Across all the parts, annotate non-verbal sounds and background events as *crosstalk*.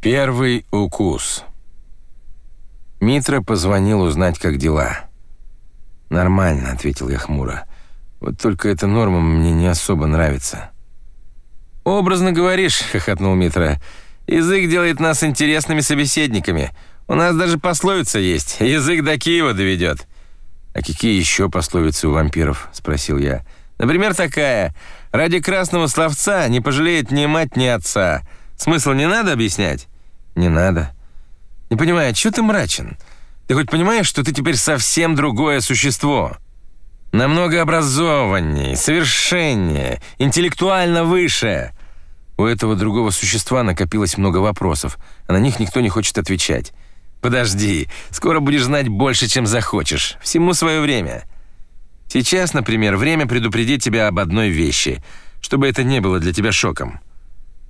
Первый укус. Митра позвонил узнать, как дела. «Нормально», — ответил я хмуро. «Вот только эта норма мне не особо нравится». «Образно говоришь», *laughs* — хохотнул Митра. «Язык делает нас интересными собеседниками. У нас даже пословица есть. Язык до Киева доведет». «А какие еще пословицы у вампиров?» — спросил я. «Например, такая. Ради красного словца не пожалеет ни мать, ни отца. Смысл не надо объяснять?» «Не надо». «Не понимаю, что ты мрачен? Ты хоть понимаешь, что ты теперь совсем другое существо? Намного образованнее, совершеннее, интеллектуально выше». У этого другого существа накопилось много вопросов, а на них никто не хочет отвечать. «Подожди, скоро будешь знать больше, чем захочешь. Всему свое время». Сейчас, например, время предупредить тебя об одной вещи, чтобы это не было для тебя шоком.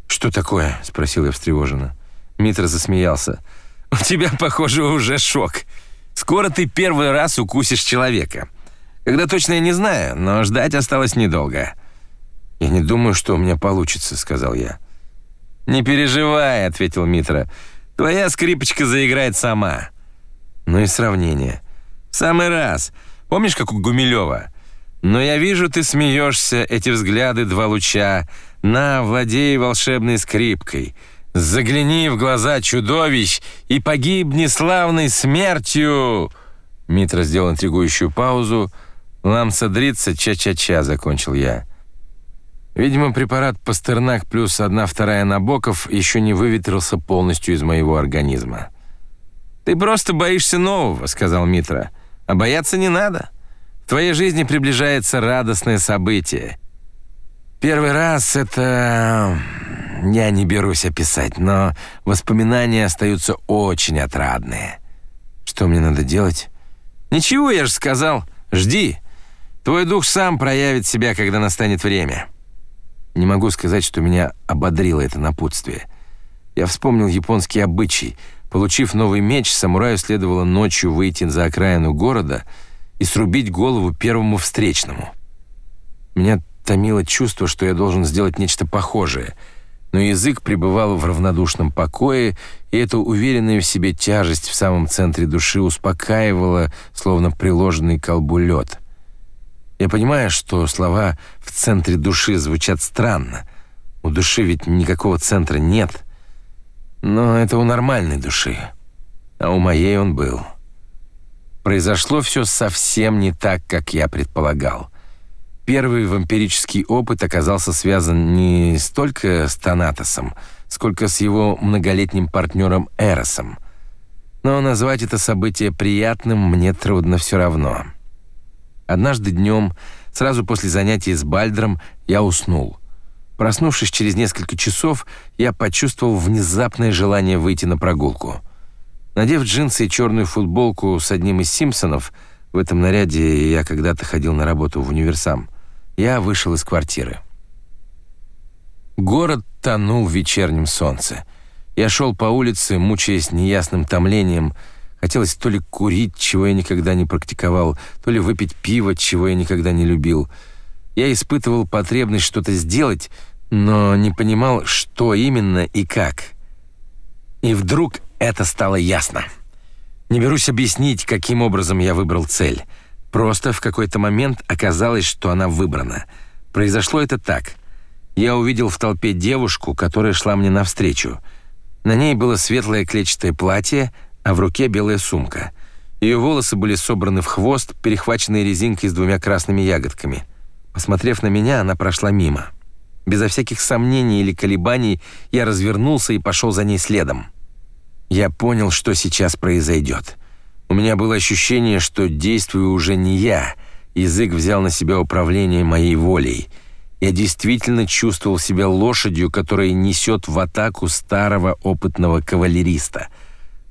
«Что такое?» — спросил я встревоженно. Митра засмеялся. «У тебя, похоже, уже шок. Скоро ты первый раз укусишь человека. Когда точно я не знаю, но ждать осталось недолго». «Я не думаю, что у меня получится», — сказал я. «Не переживай», — ответил Митра. «Твоя скрипочка заиграет сама». «Ну и сравнение». «В самый раз. Помнишь, как у Гумилева? Но я вижу, ты смеешься, эти взгляды два луча. На, владей волшебной скрипкой. Загляни в глаза чудовищ и погибни славной смертью!» Митра сделал интригующую паузу. «Ламса дрится, ча-ча-ча», — закончил я. Видимо, препарат Пастернак плюс одна-вторая Набоков еще не выветрился полностью из моего организма. «Ты просто боишься нового», — сказал Митра. «А бояться не надо. В твоей жизни приближается радостное событие. Первый раз это... Я не берусь описать, но воспоминания остаются очень отрадные. Что мне надо делать? Ничего, я же сказал. Жди. Твой дух сам проявит себя, когда настанет время. Не могу сказать, что меня ободрило это напутствие. Я вспомнил японский обычай. Получив новый меч, самураю следовало ночью выйти за окраину города и срубить голову первому встречному. Меня томило чувство, что я должен сделать нечто похожее, но язык пребывал в равнодушном покое, и эта уверенная в себе тяжесть в самом центре души успокаивала, словно приложенный колбу лед. Я понимаю, что слова «в центре души» звучат странно. У души ведь никакого центра нет. Но это у нормальной души. А у моей он был. Произошло все совсем не так, как я предполагал. Первый вампирический опыт оказался связан не столько с Танатосом, сколько с его многолетним партнером Эросом. Но назвать это событие приятным мне трудно все равно. Однажды днем, сразу после занятий с Бальдром, я уснул. Проснувшись через несколько часов, я почувствовал внезапное желание выйти на прогулку. Надев джинсы и черную футболку с одним из Симпсонов, в этом наряде я когда-то ходил на работу в универсам, я вышел из квартиры. Город тонул в вечернем солнце. Я шел по улице, мучаясь неясным томлением. Хотелось то ли курить, чего я никогда не практиковал, то ли выпить пиво, чего я никогда не любил. Я испытывал потребность что-то сделать, но не понимал, что именно и как. И вдруг это стало ясно. Не берусь объяснить, каким образом я выбрал цель — Просто в какой-то момент оказалось, что она выбрана. Произошло это так. Я увидел в толпе девушку, которая шла мне навстречу. На ней было светлое клетчатое платье, а в руке белая сумка. Ее волосы были собраны в хвост, перехваченные резинкой с двумя красными ягодками. Посмотрев на меня, она прошла мимо. Безо всяких сомнений или колебаний я развернулся и пошел за ней следом. Я понял, что сейчас произойдет. У меня было ощущение, что действую уже не я. Язык взял на себя управление моей волей. Я действительно чувствовал себя лошадью, которая несет в атаку старого опытного кавалериста.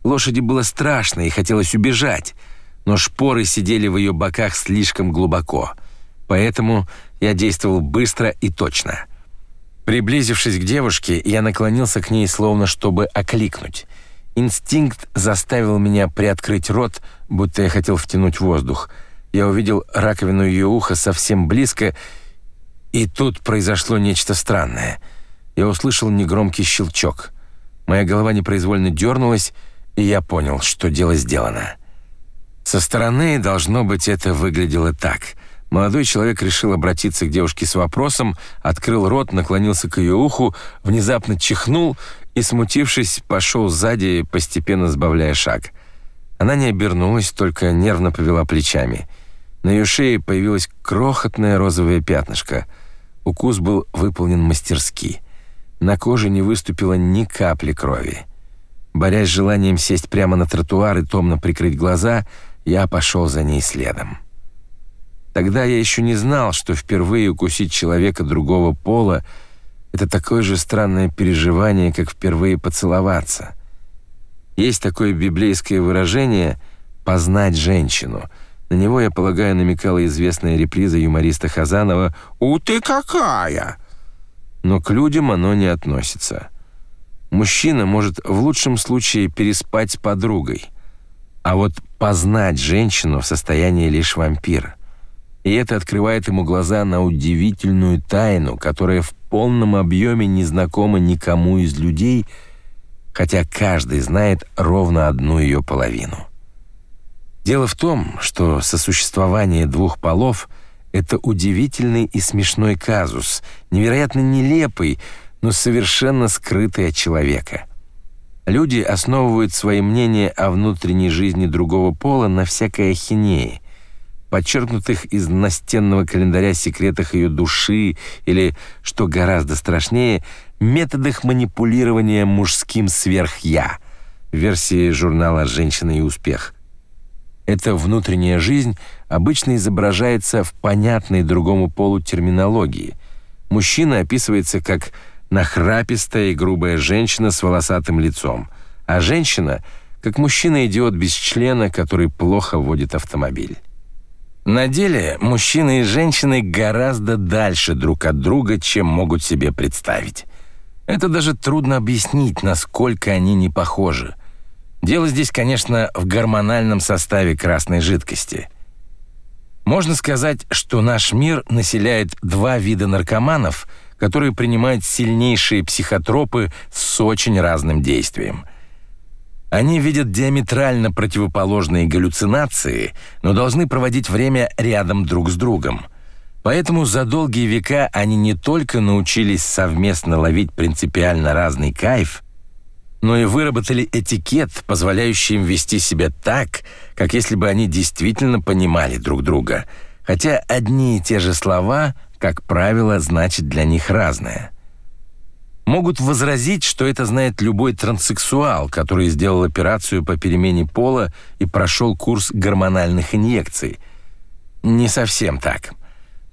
Лошади было страшно и хотелось убежать, но шпоры сидели в ее боках слишком глубоко. Поэтому я действовал быстро и точно. Приблизившись к девушке, я наклонился к ней, словно чтобы окликнуть — Инстинкт заставил меня приоткрыть рот, будто я хотел втянуть воздух. Я увидел раковину ее уха совсем близко, и тут произошло нечто странное. Я услышал негромкий щелчок. Моя голова непроизвольно дернулась, и я понял, что дело сделано. Со стороны, должно быть, это выглядело так. Молодой человек решил обратиться к девушке с вопросом, открыл рот, наклонился к ее уху, внезапно чихнул и, смутившись, пошел сзади, постепенно сбавляя шаг. Она не обернулась, только нервно повела плечами. На ее шее появилось крохотное розовое пятнышко. Укус был выполнен мастерски. На коже не выступило ни капли крови. Борясь с желанием сесть прямо на тротуар и томно прикрыть глаза, я пошел за ней следом. Тогда я еще не знал, что впервые укусить человека другого пола — это такое же странное переживание, как впервые поцеловаться. Есть такое библейское выражение «познать женщину». На него, я полагаю, намекала известная реприза юмориста Хазанова «У ты какая!» Но к людям оно не относится. Мужчина может в лучшем случае переспать с подругой, а вот познать женщину в состоянии лишь вампир. И это открывает ему глаза на удивительную тайну, которая в полном объеме не знакома никому из людей, хотя каждый знает ровно одну ее половину. Дело в том, что сосуществование двух полов — это удивительный и смешной казус, невероятно нелепый, но совершенно скрытый от человека. Люди основывают свои мнения о внутренней жизни другого пола на всякой ахинее, подчеркнутых из настенного календаря секретах ее души или, что гораздо страшнее, методах манипулирования мужским сверх-я, версии журнала «Женщина и успех». Эта внутренняя жизнь обычно изображается в понятной другому полу терминологии. Мужчина описывается как нахрапистая и грубая женщина с волосатым лицом, а женщина — как мужчина-идиот без члена, который плохо водит автомобиль. На деле мужчины и женщины гораздо дальше друг от друга, чем могут себе представить. Это даже трудно объяснить, насколько они не похожи. Дело здесь, конечно, в гормональном составе красной жидкости. Можно сказать, что наш мир населяет два вида наркоманов — которые принимают сильнейшие психотропы с очень разным действием. Они видят диаметрально противоположные галлюцинации, но должны проводить время рядом друг с другом. Поэтому за долгие века они не только научились совместно ловить принципиально разный кайф, но и выработали этикет, позволяющий им вести себя так, как если бы они действительно понимали друг друга, хотя одни и те же слова как правило, значит для них разное. Могут возразить, что это знает любой транссексуал, который сделал операцию по перемене пола и прошел курс гормональных инъекций. Не совсем так.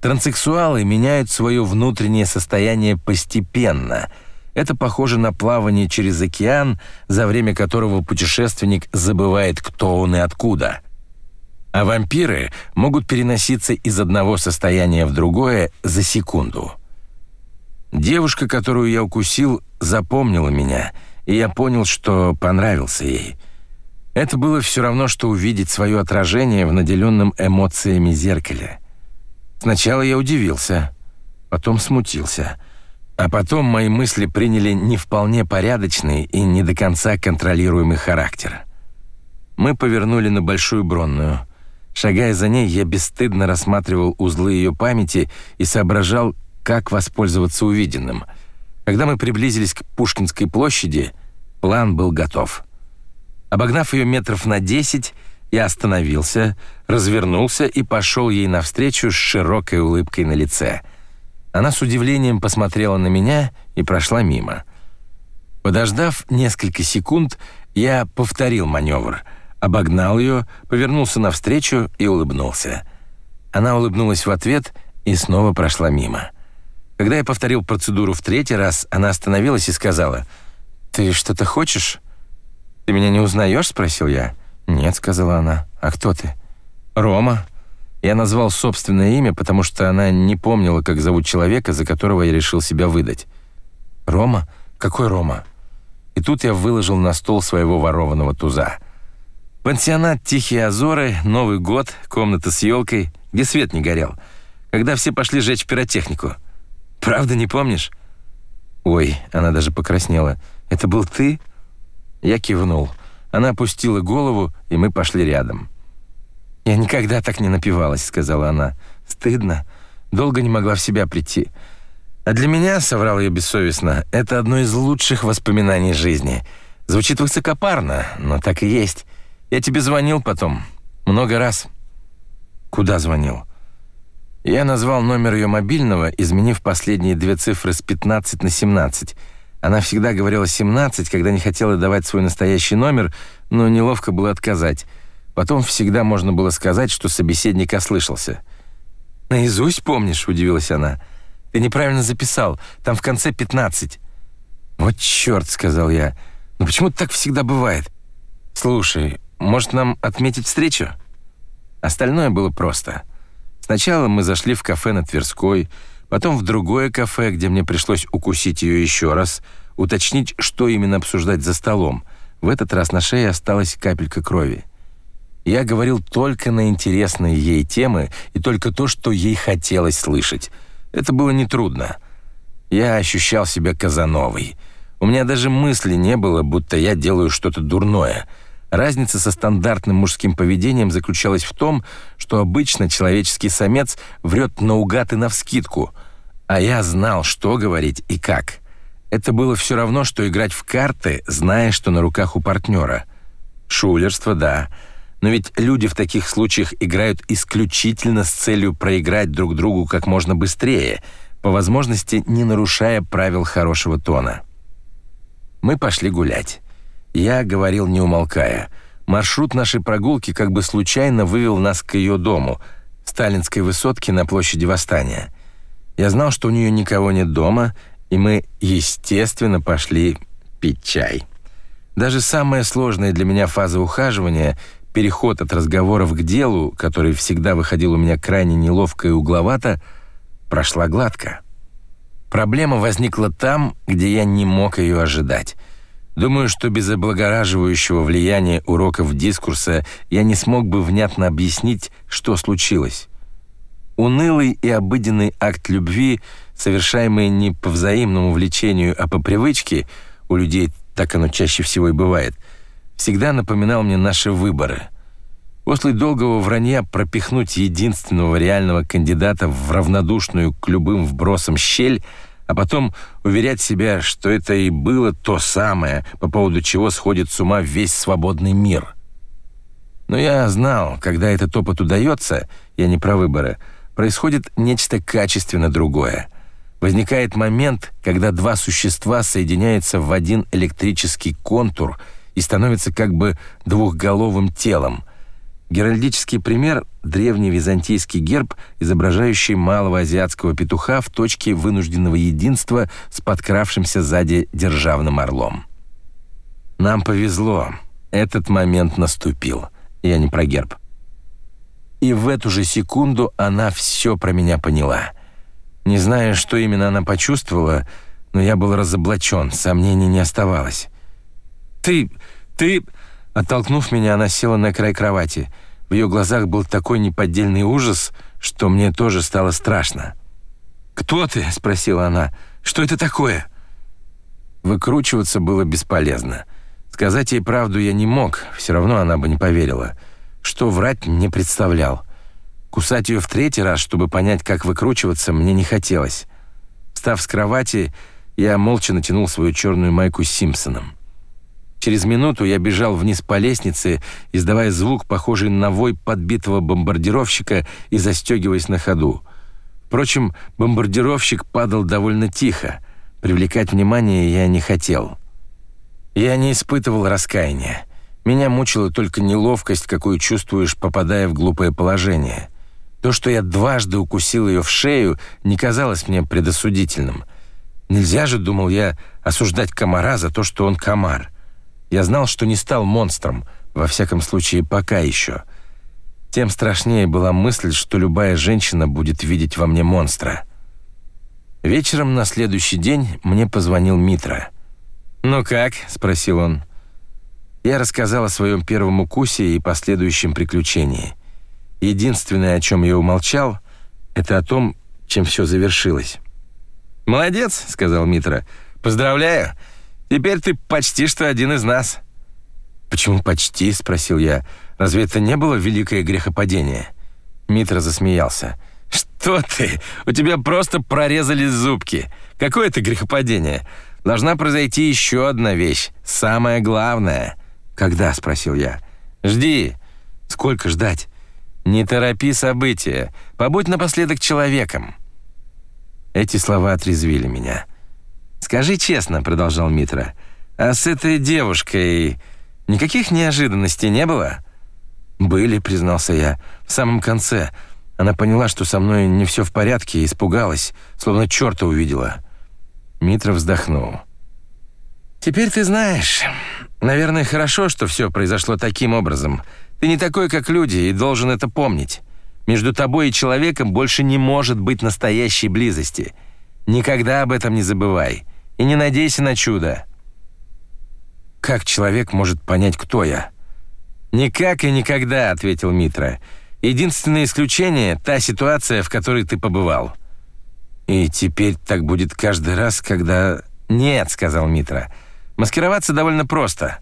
Транссексуалы меняют свое внутреннее состояние постепенно. Это похоже на плавание через океан, за время которого путешественник забывает, кто он и откуда – а вампиры могут переноситься из одного состояния в другое за секунду. Девушка, которую я укусил, запомнила меня, и я понял, что понравился ей. Это было все равно, что увидеть свое отражение в наделенном эмоциями зеркале. Сначала я удивился, потом смутился, а потом мои мысли приняли не вполне порядочный и не до конца контролируемый характер. Мы повернули на Большую Бронную — Шагая за ней, я бесстыдно рассматривал узлы ее памяти и соображал, как воспользоваться увиденным. Когда мы приблизились к Пушкинской площади, план был готов. Обогнав ее метров на десять, я остановился, развернулся и пошел ей навстречу с широкой улыбкой на лице. Она с удивлением посмотрела на меня и прошла мимо. Подождав несколько секунд, я повторил маневр — обогнал ее, повернулся навстречу и улыбнулся. Она улыбнулась в ответ и снова прошла мимо. Когда я повторил процедуру в третий раз, она остановилась и сказала, «Ты что-то хочешь?» «Ты меня не узнаешь?» — спросил я. «Нет», — сказала она. «А кто ты?» «Рома». Я назвал собственное имя, потому что она не помнила, как зовут человека, за которого я решил себя выдать. «Рома? Какой Рома?» И тут я выложил на стол своего ворованного туза — Пансионат «Тихие Азоры», Новый год, комната с елкой, где свет не горел. Когда все пошли жечь пиротехнику. Правда, не помнишь? Ой, она даже покраснела. «Это был ты?» Я кивнул. Она опустила голову, и мы пошли рядом. «Я никогда так не напивалась», — сказала она. «Стыдно. Долго не могла в себя прийти. А для меня, — соврал я бессовестно, — это одно из лучших воспоминаний жизни. Звучит высокопарно, но так и есть. Я тебе звонил потом. Много раз». «Куда звонил?» Я назвал номер ее мобильного, изменив последние две цифры с 15 на 17. Она всегда говорила 17, когда не хотела давать свой настоящий номер, но неловко было отказать. Потом всегда можно было сказать, что собеседник ослышался. «Наизусть помнишь?» — удивилась она. «Ты неправильно записал. Там в конце 15». «Вот черт!» — сказал я. «Ну почему так всегда бывает?» «Слушай, может, нам отметить встречу?» Остальное было просто. Сначала мы зашли в кафе на Тверской, потом в другое кафе, где мне пришлось укусить ее еще раз, уточнить, что именно обсуждать за столом. В этот раз на шее осталась капелька крови. Я говорил только на интересные ей темы и только то, что ей хотелось слышать. Это было нетрудно. Я ощущал себя Казановой. У меня даже мысли не было, будто я делаю что-то дурное. Разница со стандартным мужским поведением заключалась в том, что обычно человеческий самец врет наугад и навскидку, а я знал, что говорить и как. Это было все равно, что играть в карты, зная, что на руках у партнера. Шулерство, да, — но ведь люди в таких случаях играют исключительно с целью проиграть друг другу как можно быстрее, по возможности не нарушая правил хорошего тона. Мы пошли гулять. Я говорил не умолкая. Маршрут нашей прогулки как бы случайно вывел нас к ее дому, сталинской высотке на площади Восстания. Я знал, что у нее никого нет дома, и мы, естественно, пошли пить чай. Даже самая сложная для меня фаза ухаживания переход от разговоров к делу, который всегда выходил у меня крайне неловко и угловато, прошла гладко. Проблема возникла там, где я не мог ее ожидать. Думаю, что без облагораживающего влияния уроков дискурса я не смог бы внятно объяснить, что случилось. Унылый и обыденный акт любви, совершаемый не по взаимному влечению, а по привычке, у людей так оно чаще всего и бывает – всегда напоминал мне наши выборы. После долгого вранья пропихнуть единственного реального кандидата в равнодушную к любым вбросам щель, а потом уверять себя, что это и было то самое, по поводу чего сходит с ума весь свободный мир. Но я знал, когда этот опыт удается, я не про выборы, происходит нечто качественно другое. Возникает момент, когда два существа соединяются в один электрический контур — и становится как бы двухголовым телом. Геральдический пример — древний византийский герб, изображающий малого азиатского петуха в точке вынужденного единства с подкравшимся сзади державным орлом. Нам повезло. Этот момент наступил. Я не про герб. И в эту же секунду она все про меня поняла. Не знаю, что именно она почувствовала, но я был разоблачен, сомнений не оставалось. «Ты... ты...» Оттолкнув меня, она села на край кровати. В ее глазах был такой неподдельный ужас, что мне тоже стало страшно. «Кто ты?» — спросила она. «Что это такое?» Выкручиваться было бесполезно. Сказать ей правду я не мог, все равно она бы не поверила. Что врать не представлял. Кусать ее в третий раз, чтобы понять, как выкручиваться, мне не хотелось. Встав с кровати, я молча натянул свою черную майку с Симпсоном. Через минуту я бежал вниз по лестнице, издавая звук, похожий на вой подбитого бомбардировщика и застегиваясь на ходу. Впрочем, бомбардировщик падал довольно тихо. Привлекать внимание я не хотел. Я не испытывал раскаяния. Меня мучила только неловкость, какую чувствуешь, попадая в глупое положение. То, что я дважды укусил ее в шею, не казалось мне предосудительным. Нельзя же, думал я, осуждать комара за то, что он комар. Я знал, что не стал монстром, во всяком случае, пока еще. Тем страшнее была мысль, что любая женщина будет видеть во мне монстра. Вечером на следующий день мне позвонил Митра. «Ну как?» — спросил он. Я рассказал о своем первом укусе и последующем приключении. Единственное, о чем я умолчал, это о том, чем все завершилось. «Молодец», — сказал Митра. «Поздравляю. Теперь ты почти что один из нас». «Почему почти?» — спросил я. «Разве это не было великое грехопадение?» Митра засмеялся. «Что ты? У тебя просто прорезались зубки. Какое это грехопадение? Должна произойти еще одна вещь, самое главное». «Когда?» — спросил я. «Жди». «Сколько ждать?» «Не торопи события. Побудь напоследок человеком». Эти слова отрезвили меня. «Скажи честно», — продолжал Митра, «а с этой девушкой никаких неожиданностей не было?» «Были», — признался я, — «в самом конце. Она поняла, что со мной не все в порядке, и испугалась, словно черта увидела». Митра вздохнул. «Теперь ты знаешь. Наверное, хорошо, что все произошло таким образом. Ты не такой, как люди, и должен это помнить. Между тобой и человеком больше не может быть настоящей близости. Никогда об этом не забывай. И не надейся на чудо». «Как человек может понять, кто я?» «Никак и никогда», — ответил Митра. «Единственное исключение — та ситуация, в которой ты побывал». «И теперь так будет каждый раз, когда...» «Нет», — сказал Митра. «Маскироваться довольно просто.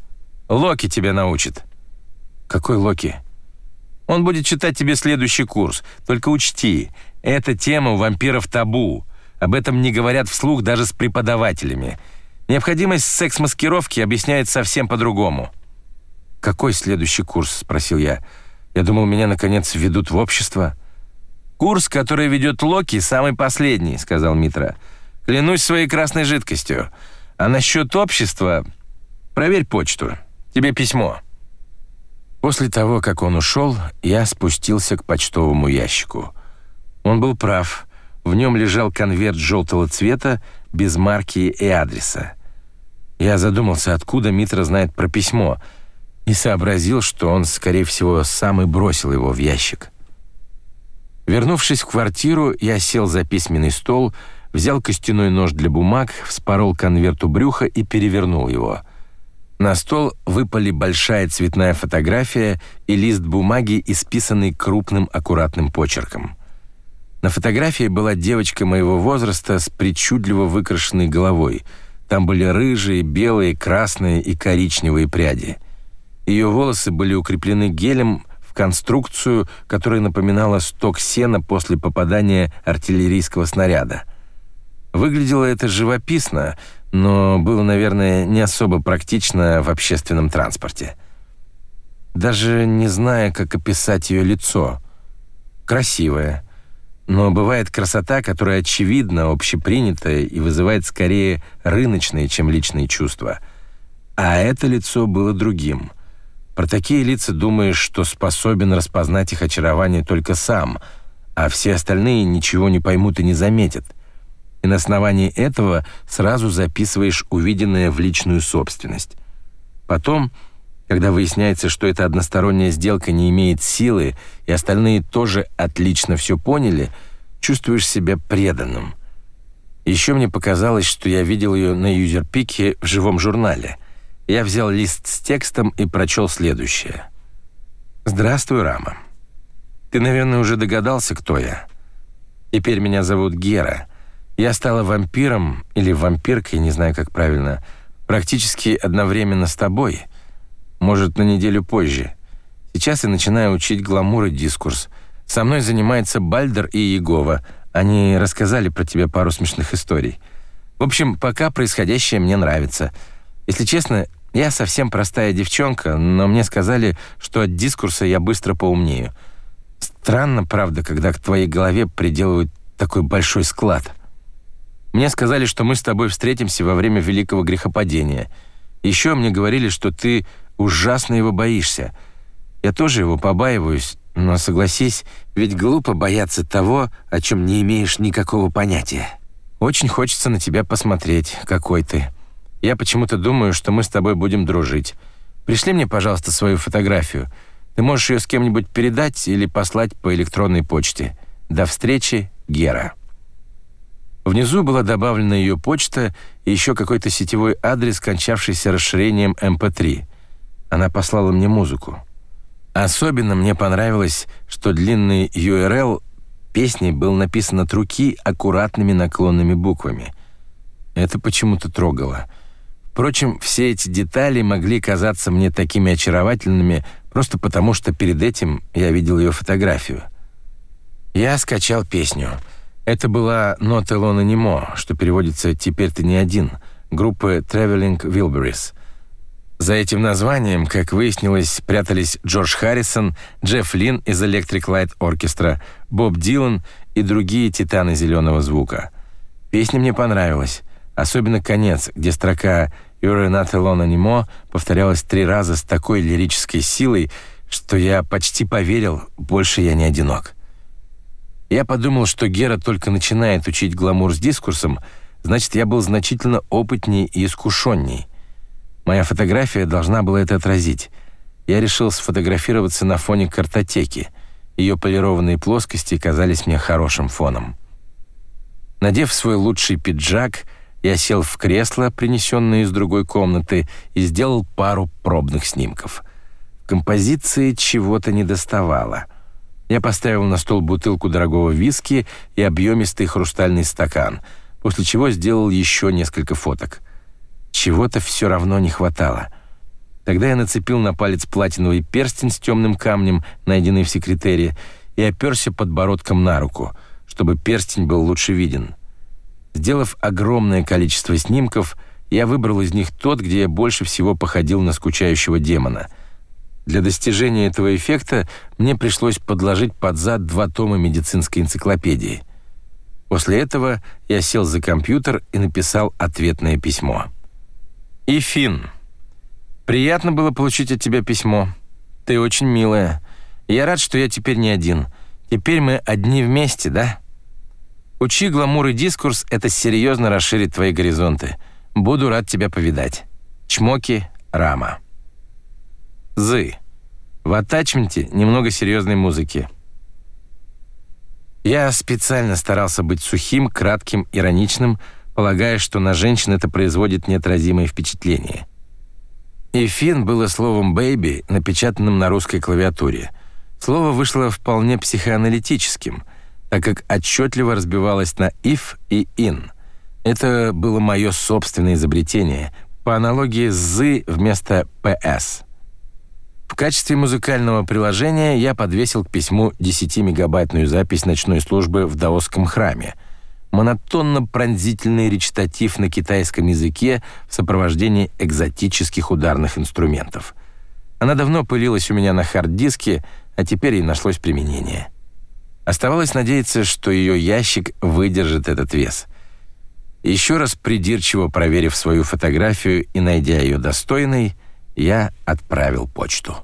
Локи тебя научит». «Какой Локи?» «Он будет читать тебе следующий курс. Только учти, эта тема у вампиров табу. Об этом не говорят вслух даже с преподавателями. Необходимость секс-маскировки объясняет совсем по-другому». «Какой следующий курс?» — спросил я. «Я думал, меня, наконец, введут в общество». «Курс, который ведет Локи, самый последний», — сказал Митра. «Клянусь своей красной жидкостью. А насчет общества... Проверь почту. Тебе письмо». После того, как он ушел, я спустился к почтовому ящику. Он был прав. В нем лежал конверт желтого цвета без марки и адреса. Я задумался, откуда Митра знает про письмо — и сообразил, что он, скорее всего, сам и бросил его в ящик. Вернувшись в квартиру, я сел за письменный стол, взял костяной нож для бумаг, вспорол конверт у брюха и перевернул его. На стол выпали большая цветная фотография и лист бумаги, исписанный крупным аккуратным почерком. На фотографии была девочка моего возраста с причудливо выкрашенной головой. Там были рыжие, белые, красные и коричневые пряди — ее волосы были укреплены гелем в конструкцию, которая напоминала сток сена после попадания артиллерийского снаряда. Выглядело это живописно, но было, наверное, не особо практично в общественном транспорте. Даже не зная, как описать ее лицо. Красивая. Но бывает красота, которая очевидна, общепринятая и вызывает скорее рыночные, чем личные чувства. А это лицо было другим — про такие лица думаешь, что способен распознать их очарование только сам, а все остальные ничего не поймут и не заметят. И на основании этого сразу записываешь увиденное в личную собственность. Потом, когда выясняется, что эта односторонняя сделка не имеет силы, и остальные тоже отлично все поняли, чувствуешь себя преданным. Еще мне показалось, что я видел ее на юзерпике в живом журнале — я взял лист с текстом и прочел следующее. «Здравствуй, Рама. Ты, наверное, уже догадался, кто я. Теперь меня зовут Гера. Я стала вампиром или вампиркой, не знаю, как правильно, практически одновременно с тобой. Может, на неделю позже. Сейчас я начинаю учить гламур и дискурс. Со мной занимается Бальдер и Егова. Они рассказали про тебя пару смешных историй. В общем, пока происходящее мне нравится. Если честно, я совсем простая девчонка, но мне сказали, что от дискурса я быстро поумнею. Странно, правда, когда к твоей голове приделывают такой большой склад. Мне сказали, что мы с тобой встретимся во время великого грехопадения. Еще мне говорили, что ты ужасно его боишься. Я тоже его побаиваюсь, но согласись, ведь глупо бояться того, о чем не имеешь никакого понятия. Очень хочется на тебя посмотреть, какой ты. Я почему-то думаю, что мы с тобой будем дружить. Пришли мне, пожалуйста, свою фотографию. Ты можешь ее с кем-нибудь передать или послать по электронной почте. До встречи, Гера. Внизу была добавлена ее почта и еще какой-то сетевой адрес, кончавшийся расширением MP3. Она послала мне музыку. Особенно мне понравилось, что длинный URL песни был написан от руки аккуратными наклонными буквами. Это почему-то трогало. Впрочем, все эти детали могли казаться мне такими очаровательными просто потому, что перед этим я видел ее фотографию. Я скачал песню. Это была «Not Alone Anymore», что переводится «Теперь ты не один», группы Traveling Wilburys. За этим названием, как выяснилось, прятались Джордж Харрисон, Джефф Лин из Electric Light Orchestra, Боб Дилан и другие титаны зеленого звука. Песня мне понравилась, особенно конец, где строка «You're not alone anymore» повторялась три раза с такой лирической силой, что я почти поверил, больше я не одинок. Я подумал, что Гера только начинает учить гламур с дискурсом, значит, я был значительно опытнее и искушенней. Моя фотография должна была это отразить. Я решил сфотографироваться на фоне картотеки. Ее полированные плоскости казались мне хорошим фоном. Надев свой лучший пиджак, я сел в кресло, принесенное из другой комнаты, и сделал пару пробных снимков. В композиции чего-то недоставало. Я поставил на стол бутылку дорогого виски и объемистый хрустальный стакан, после чего сделал еще несколько фоток. Чего-то все равно не хватало. Тогда я нацепил на палец платиновый перстень с темным камнем, найденный в секретаре, и оперся подбородком на руку, чтобы перстень был лучше виден. Сделав огромное количество снимков, я выбрал из них тот, где я больше всего походил на скучающего демона. Для достижения этого эффекта мне пришлось подложить под зад два тома медицинской энциклопедии. После этого я сел за компьютер и написал ответное письмо. И Фин. Приятно было получить от тебя письмо. Ты очень милая. Я рад, что я теперь не один. Теперь мы одни вместе, да? Учи гламур и дискурс это серьезно расширит твои горизонты. Буду рад тебя повидать. Чмоки, Рама. Зы. В атачменте немного серьезной музыки. Я специально старался быть сухим, кратким, ироничным, полагая, что на женщин это производит неотразимое впечатление. И было словом «baby», напечатанным на русской клавиатуре. Слово вышло вполне психоаналитическим, так как отчетливо разбивалось на «if» и «in». Это было мое собственное изобретение, по аналогии с «зы» вместо «ps». В качестве музыкального приложения я подвесил к письму 10-мегабайтную запись ночной службы в даосском храме — монотонно-пронзительный речитатив на китайском языке в сопровождении экзотических ударных инструментов. Она давно пылилась у меня на хард-диске, а теперь ей нашлось применение. Оставалось надеяться, что ее ящик выдержит этот вес. Еще раз придирчиво проверив свою фотографию и найдя ее достойной, я отправил почту.